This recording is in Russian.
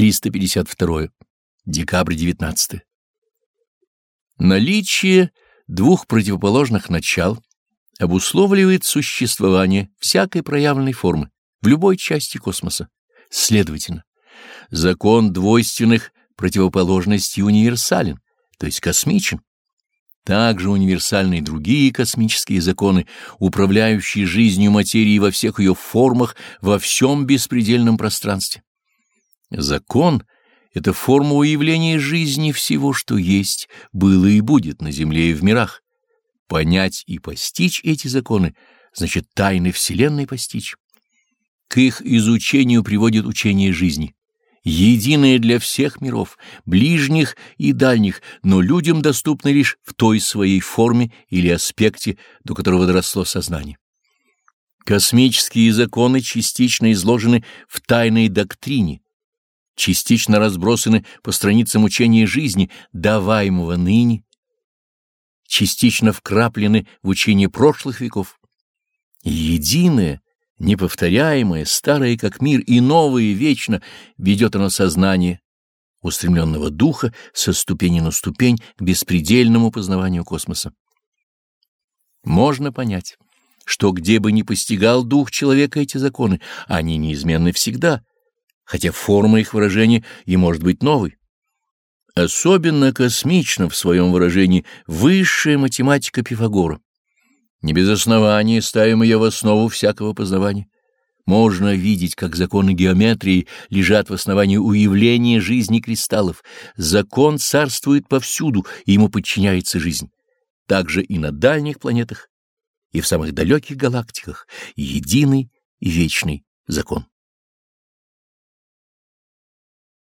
352. Декабрь 19. Наличие двух противоположных начал обусловливает существование всякой проявленной формы в любой части космоса. Следовательно, закон двойственных противоположностей универсален, то есть космичен. Также универсальны и другие космические законы, управляющие жизнью материи во всех ее формах, во всем беспредельном пространстве. Закон — это форма уявления жизни всего, что есть, было и будет на Земле и в мирах. Понять и постичь эти законы — значит тайны Вселенной постичь. К их изучению приводит учение жизни, единое для всех миров, ближних и дальних, но людям доступно лишь в той своей форме или аспекте, до которого доросло сознание. Космические законы частично изложены в тайной доктрине, частично разбросаны по страницам учения жизни, даваемого ныне, частично вкраплены в учение прошлых веков. Единое, неповторяемое, старое как мир и новое вечно ведет оно сознание устремленного духа со ступени на ступень к беспредельному познаванию космоса. Можно понять, что где бы ни постигал дух человека эти законы, они неизменны всегда — хотя форма их выражения и может быть новой. Особенно космично в своем выражении высшая математика Пифагора. Не без основания ставим ее в основу всякого познавания. Можно видеть, как законы геометрии лежат в основании уявления жизни кристаллов. Закон царствует повсюду, и ему подчиняется жизнь. Также и на дальних планетах, и в самых далеких галактиках единый и вечный закон.